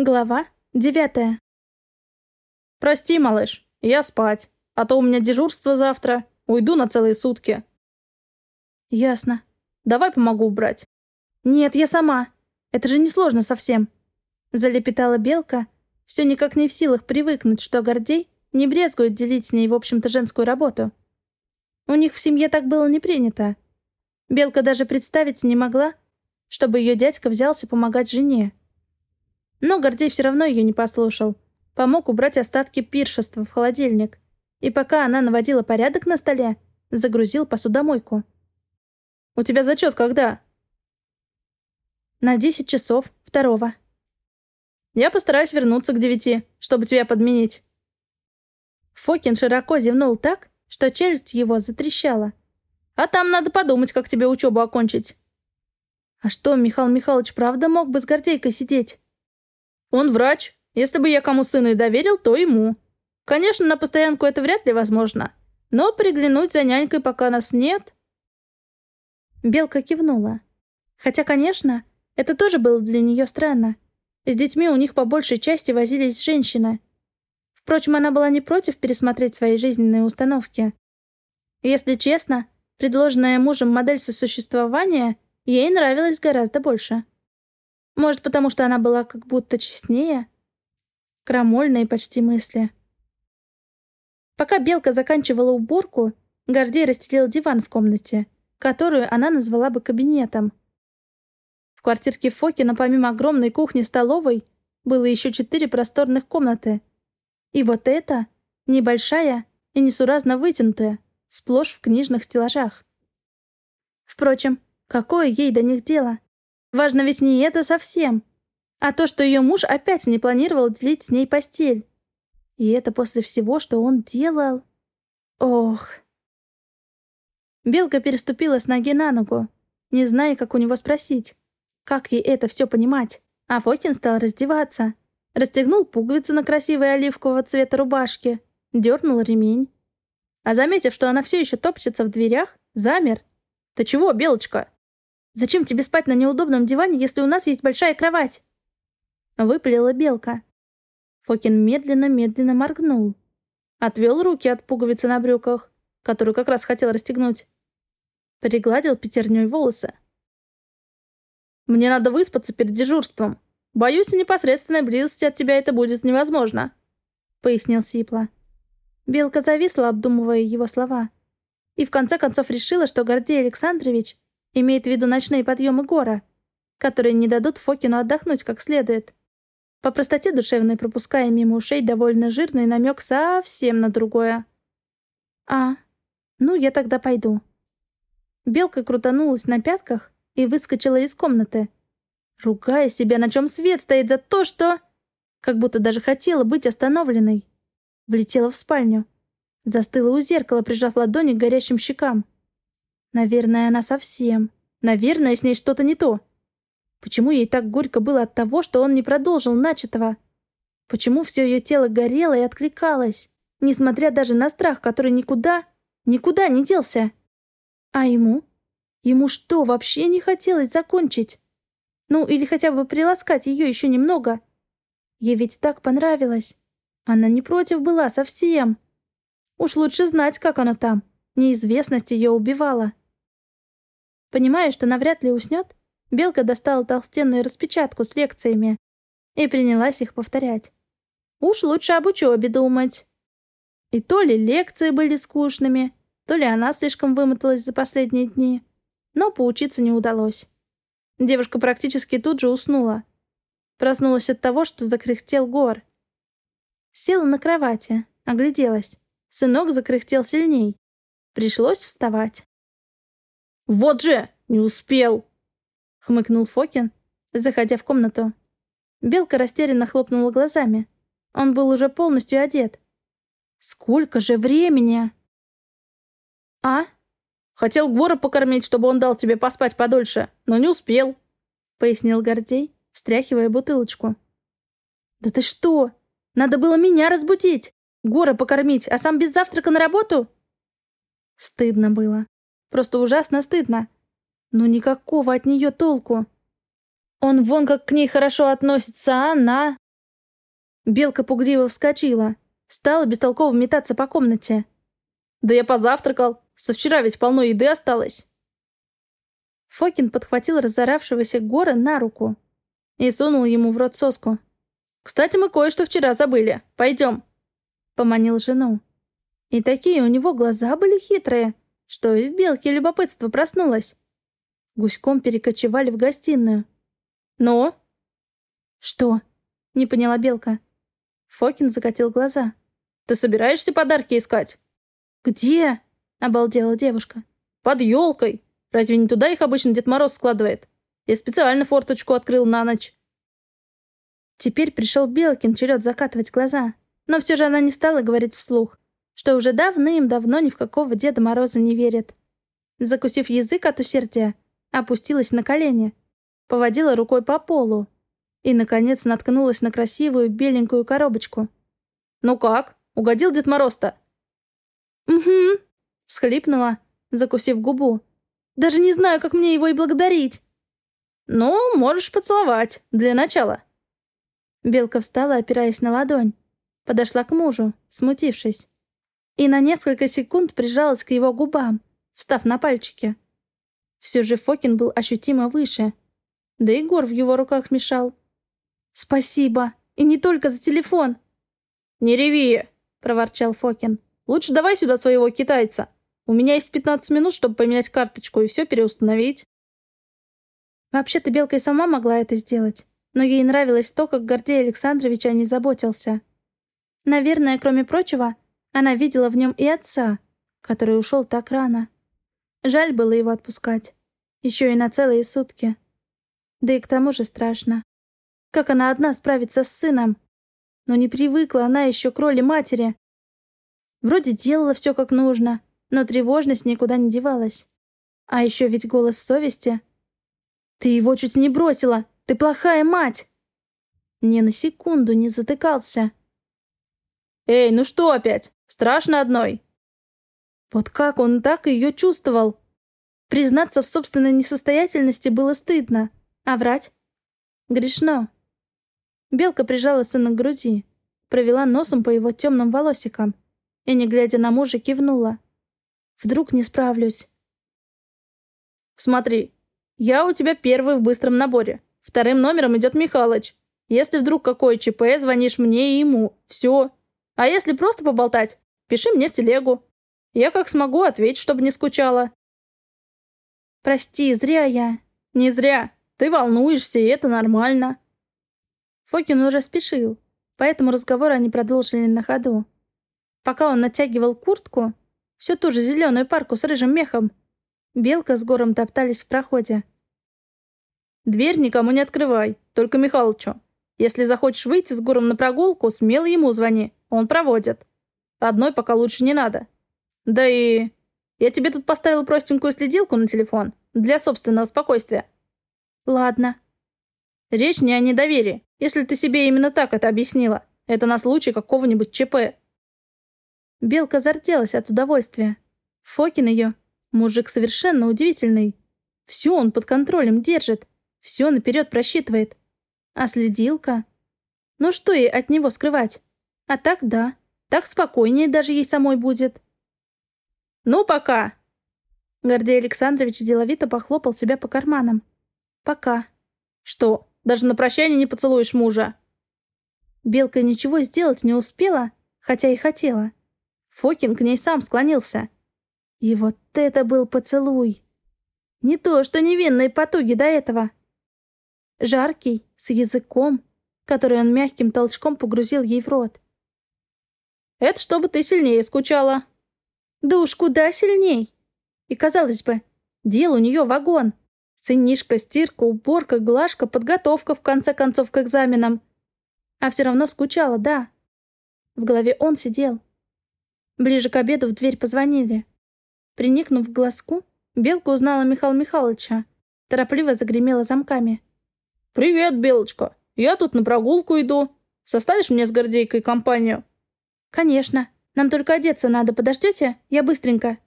Глава девятая. «Прости, малыш, я спать. А то у меня дежурство завтра. Уйду на целые сутки». «Ясно. Давай помогу убрать». «Нет, я сама. Это же несложно совсем». Залепетала Белка, все никак не в силах привыкнуть, что Гордей не брезгует делить с ней, в общем-то, женскую работу. У них в семье так было не принято. Белка даже представить не могла, чтобы ее дядька взялся помогать жене. Но Гордей все равно ее не послушал. Помог убрать остатки пиршества в холодильник. И пока она наводила порядок на столе, загрузил посудомойку. «У тебя зачет когда?» «На десять часов второго». «Я постараюсь вернуться к девяти, чтобы тебя подменить». Фокин широко зевнул так, что челюсть его затрещала. «А там надо подумать, как тебе учебу окончить». «А что, Михаил Михайлович правда мог бы с Гордейкой сидеть?» Он врач. Если бы я кому сына и доверил, то ему. Конечно, на постоянку это вряд ли возможно. Но приглянуть за нянькой, пока нас нет... Белка кивнула. Хотя, конечно, это тоже было для нее странно. С детьми у них по большей части возились женщины. Впрочем, она была не против пересмотреть свои жизненные установки. Если честно, предложенная мужем модель сосуществования ей нравилась гораздо больше. Может, потому что она была как будто честнее? Крамольные почти мысли. Пока Белка заканчивала уборку, Гордей расстелил диван в комнате, которую она назвала бы кабинетом. В квартирке Фокина, помимо огромной кухни-столовой, было еще четыре просторных комнаты. И вот эта, небольшая и несуразно вытянутая, сплошь в книжных стеллажах. Впрочем, какое ей до них дело? Важно ведь не это совсем, а то, что ее муж опять не планировал делить с ней постель. И это после всего, что он делал. Ох. Белка переступила с ноги на ногу, не зная, как у него спросить. Как ей это все понимать? А Фокин стал раздеваться. Расстегнул пуговицы на красивой оливкового цвета рубашке, дернул ремень. А заметив, что она все еще топчется в дверях, замер. «Ты чего, Белочка?» Зачем тебе спать на неудобном диване, если у нас есть большая кровать?» Выпалила белка. Фокин медленно-медленно моргнул. Отвел руки от пуговицы на брюках, которую как раз хотел расстегнуть. Пригладил пятерней волосы. «Мне надо выспаться перед дежурством. Боюсь, в непосредственной близости от тебя это будет невозможно», — пояснил Сипла. Белка зависла, обдумывая его слова. И в конце концов решила, что Гордей Александрович Имеет в виду ночные подъемы гора, которые не дадут Фокину отдохнуть как следует. По простоте душевной пропуская мимо ушей довольно жирный намек совсем на другое. «А, ну я тогда пойду». Белка крутанулась на пятках и выскочила из комнаты, ругая себя, на чем свет стоит за то, что... Как будто даже хотела быть остановленной. Влетела в спальню. Застыла у зеркала, прижав ладони к горящим щекам. Наверное, она совсем. Наверное, с ней что-то не то. Почему ей так горько было от того, что он не продолжил начатого? Почему все ее тело горело и откликалось, несмотря даже на страх, который никуда, никуда не делся? А ему? Ему что, вообще не хотелось закончить? Ну, или хотя бы приласкать ее еще немного? Ей ведь так понравилось. Она не против была совсем. Уж лучше знать, как оно там. Неизвестность ее убивала. Понимая, что навряд ли уснет, Белка достала толстенную распечатку с лекциями и принялась их повторять. Уж лучше об учебе думать. И то ли лекции были скучными, то ли она слишком вымоталась за последние дни, но поучиться не удалось. Девушка практически тут же уснула. Проснулась от того, что закряхтел гор. Села на кровати, огляделась. Сынок закряхтел сильней. Пришлось вставать. «Вот же! Не успел!» — хмыкнул Фокин, заходя в комнату. Белка растерянно хлопнула глазами. Он был уже полностью одет. «Сколько же времени?» «А?» «Хотел Гора покормить, чтобы он дал тебе поспать подольше, но не успел», — пояснил Гордей, встряхивая бутылочку. «Да ты что? Надо было меня разбудить! Гора покормить, а сам без завтрака на работу?» Стыдно было. Просто ужасно стыдно. Но никакого от нее толку. Он вон как к ней хорошо относится, а она... Белка пугливо вскочила. Стала бестолково метаться по комнате. «Да я позавтракал. Со вчера ведь полно еды осталось». Фокин подхватил разоравшегося Гора на руку и сунул ему в рот соску. «Кстати, мы кое-что вчера забыли. Пойдем». Поманил жену. И такие у него глаза были хитрые, что и в белке любопытство проснулось. Гуськом перекочевали в гостиную. «Ну?» «Что?» — не поняла белка. Фокин закатил глаза. «Ты собираешься подарки искать?» «Где?» — обалдела девушка. «Под елкой. Разве не туда их обычно Дед Мороз складывает? Я специально форточку открыл на ночь». Теперь пришел Белкин черед закатывать глаза, но все же она не стала говорить вслух, что уже давным-давно ни в какого Деда Мороза не верит. Закусив язык от усердия, опустилась на колени, поводила рукой по полу и, наконец, наткнулась на красивую беленькую коробочку. «Ну как? Угодил Дед Мороз-то?» «Угу», — всхлипнула, закусив губу. «Даже не знаю, как мне его и благодарить». «Ну, можешь поцеловать, для начала». Белка встала, опираясь на ладонь. Подошла к мужу, смутившись. И на несколько секунд прижалась к его губам, встав на пальчики. Все же Фокин был ощутимо выше. Да и Гор в его руках мешал. «Спасибо! И не только за телефон!» «Не реви!» — проворчал Фокин. «Лучше давай сюда своего китайца. У меня есть 15 минут, чтобы поменять карточку и все переустановить». Вообще-то Белка и сама могла это сделать, но ей нравилось то, как Гордей Александрович о ней заботился. Наверное, кроме прочего, она видела в нем и отца, который ушел так рано. Жаль было его отпускать. Еще и на целые сутки. Да и к тому же страшно. Как она одна справится с сыном? Но не привыкла она еще к роли матери. Вроде делала все как нужно, но тревожность никуда не девалась. А еще ведь голос совести. «Ты его чуть не бросила! Ты плохая мать!» Ни на секунду не затыкался. «Эй, ну что опять? Страшно одной!» Вот как он так ее чувствовал? Признаться в собственной несостоятельности было стыдно, а врать? Грешно. Белка прижала сына к груди, провела носом по его темным волосикам и, не глядя на мужа, кивнула. «Вдруг не справлюсь?» «Смотри, я у тебя первый в быстром наборе. Вторым номером идет Михалыч. Если вдруг какое ЧП, звонишь мне и ему. Все. А если просто поболтать, пиши мне в телегу. Я как смогу, ответь, чтобы не скучала. Прости, зря я. Не зря. Ты волнуешься, и это нормально. Фокин уже спешил, поэтому разговор они продолжили на ходу. Пока он натягивал куртку, всю ту же зеленую парку с рыжим мехом, Белка с Гором топтались в проходе. «Дверь никому не открывай, только Михалычу. Если захочешь выйти с Гором на прогулку, смело ему звони, он проводит. Одной пока лучше не надо. Да и... Я тебе тут поставил простенькую следилку на телефон, для собственного спокойствия». «Ладно». «Речь не о недоверии, если ты себе именно так это объяснила. Это на случай какого-нибудь ЧП». Белка зарделась от удовольствия. Фокин ее. Мужик совершенно удивительный. Все он под контролем держит. Все наперед просчитывает. А следилка? Ну что ей от него скрывать? А так да. Так спокойнее даже ей самой будет. «Ну, пока!» Гордей Александрович деловито похлопал себя по карманам. «Пока». «Что, даже на прощание не поцелуешь мужа?» Белка ничего сделать не успела, хотя и хотела. Фокин к ней сам склонился. И вот это был поцелуй. Не то, что невинные потуги до этого. Жаркий, с языком, который он мягким толчком погрузил ей в рот. «Это чтобы ты сильнее скучала», да уж куда сильней. И, казалось бы, дел у нее вагон. Сынишка, стирка, уборка, глажка, подготовка, в конце концов, к экзаменам. А все равно скучала, да. В голове он сидел. Ближе к обеду в дверь позвонили. Приникнув к глазку, Белка узнала Михаила Михайловича. Торопливо загремела замками. «Привет, Белочка. Я тут на прогулку иду. Составишь мне с Гордейкой компанию?» «Конечно», нам только одеться надо, подождете? Я быстренько».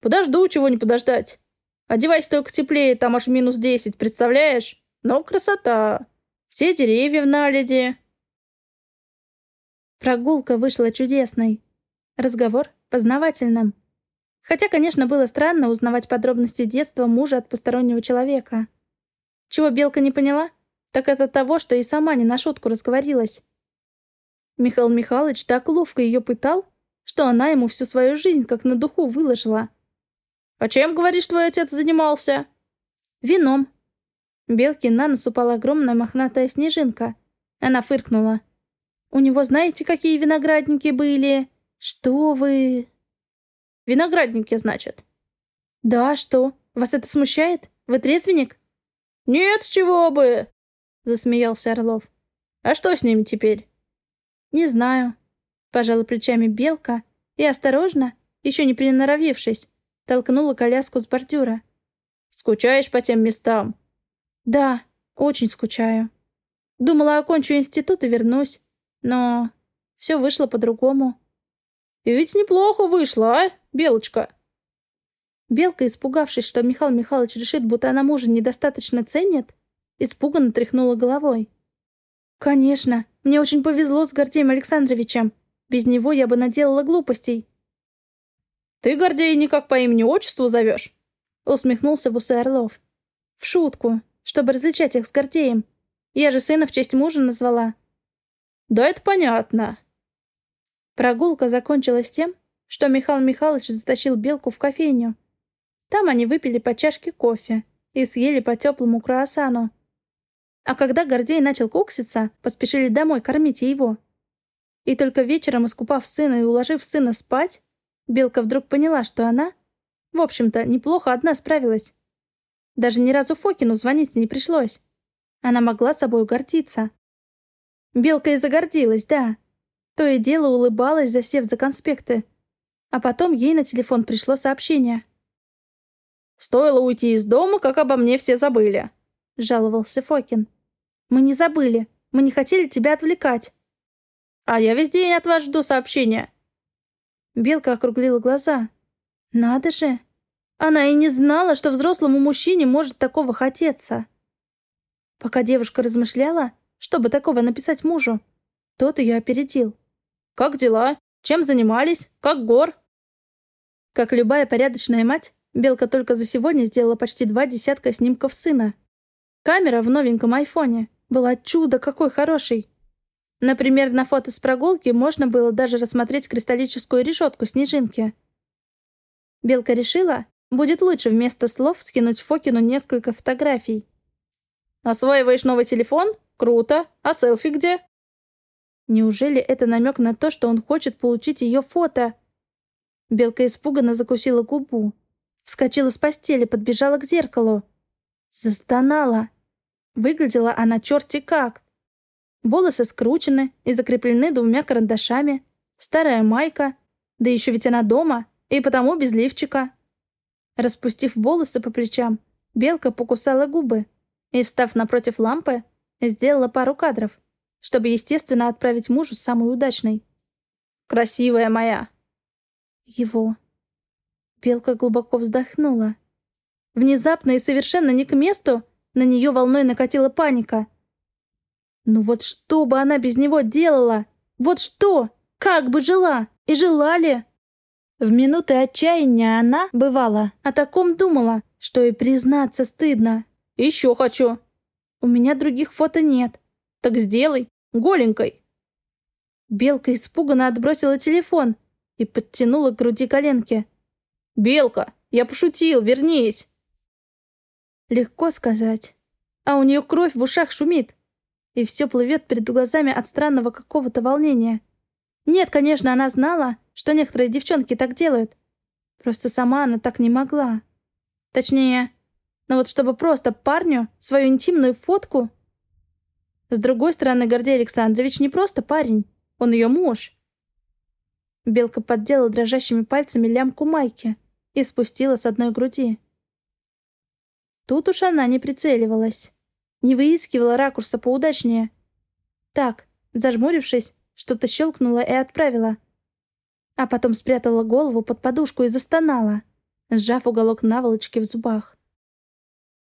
«Подожду, чего не подождать. Одевайся только теплее, там аж минус десять, представляешь? Но красота. Все деревья в наледи, Прогулка вышла чудесной. Разговор познавательным. Хотя, конечно, было странно узнавать подробности детства мужа от постороннего человека. Чего Белка не поняла? Так это того, что и сама не на шутку разговорилась. Михаил Михайлович так ловко ее пытал, что она ему всю свою жизнь как на духу выложила. «А чем, говоришь, твой отец занимался?» «Вином». Белке на нос упала огромная мохнатая снежинка. Она фыркнула. «У него знаете, какие виноградники были? Что вы...» «Виноградники, значит?» «Да, что? Вас это смущает? Вы трезвенник?» «Нет, с чего бы!» — засмеялся Орлов. «А что с ними теперь?» «Не знаю». Пожала плечами белка и осторожно, еще не приноровившись, толкнула коляску с бордюра. «Скучаешь по тем местам?» «Да, очень скучаю. Думала, окончу институт и вернусь, но все вышло по-другому». «И ведь неплохо вышло, а, Белочка?» Белка, испугавшись, что Михаил Михайлович решит, будто она мужа недостаточно ценит, испуганно тряхнула головой. «Конечно, мне очень повезло с Гордеем Александровичем. Без него я бы наделала глупостей». «Ты Гордея никак по имени-отчеству зовешь?» Усмехнулся в усы Орлов. «В шутку, чтобы различать их с Гордеем. Я же сына в честь мужа назвала». «Да это понятно». Прогулка закончилась тем, что Михаил Михайлович затащил Белку в кофейню. Там они выпили по чашке кофе и съели по теплому круассану. А когда Гордей начал кокситься, поспешили домой кормить его. И только вечером, искупав сына и уложив сына спать, Белка вдруг поняла, что она, в общем-то, неплохо одна справилась. Даже ни разу Фокину звонить не пришлось. Она могла собой гордиться. Белка и загордилась, да. То и дело улыбалась, засев за конспекты. А потом ей на телефон пришло сообщение. «Стоило уйти из дома, как обо мне все забыли», — жаловался Фокин. «Мы не забыли. Мы не хотели тебя отвлекать». «А я весь день от вас жду сообщения». Белка округлила глаза. «Надо же! Она и не знала, что взрослому мужчине может такого хотеться». Пока девушка размышляла, чтобы такого написать мужу, тот ее опередил. «Как дела? Чем занимались? Как гор?» Как любая порядочная мать, Белка только за сегодня сделала почти два десятка снимков сына. Камера в новеньком айфоне была чудо какой хороший. Например, на фото с прогулки можно было даже рассмотреть кристаллическую решетку снежинки. Белка решила, будет лучше вместо слов скинуть Фокину несколько фотографий. «Осваиваешь новый телефон? Круто! А селфи где?» Неужели это намек на то, что он хочет получить ее фото? Белка испуганно закусила губу. Вскочила с постели, подбежала к зеркалу. Застонала. Выглядела она черти как. Волосы скручены и закреплены двумя карандашами. Старая майка. Да еще ведь она дома, и потому без лифчика. Распустив волосы по плечам, белка покусала губы и, встав напротив лампы, сделала пару кадров, чтобы, естественно, отправить мужу самый удачный. «Красивая моя!» Его. Белка глубоко вздохнула. Внезапно и совершенно не к месту на нее волной накатила паника. Ну вот что бы она без него делала? Вот что? Как бы жила? И жила ли? В минуты отчаяния она, бывала, о таком думала, что и признаться стыдно. «Еще хочу!» «У меня других фото нет». «Так сделай, голенькой!» Белка испуганно отбросила телефон и подтянула к груди коленки. «Белка, я пошутил, вернись!» Легко сказать. А у нее кровь в ушах шумит. И все плывет перед глазами от странного какого-то волнения. Нет, конечно, она знала, что некоторые девчонки так делают. Просто сама она так не могла. Точнее, но вот чтобы просто парню свою интимную фотку... С другой стороны, Гордей Александрович не просто парень, он ее муж. Белка поддела дрожащими пальцами лямку майки и спустила с одной груди. Тут уж она не прицеливалась, не выискивала ракурса поудачнее. Так, зажмурившись, что-то щелкнула и отправила. А потом спрятала голову под подушку и застонала, сжав уголок наволочки в зубах.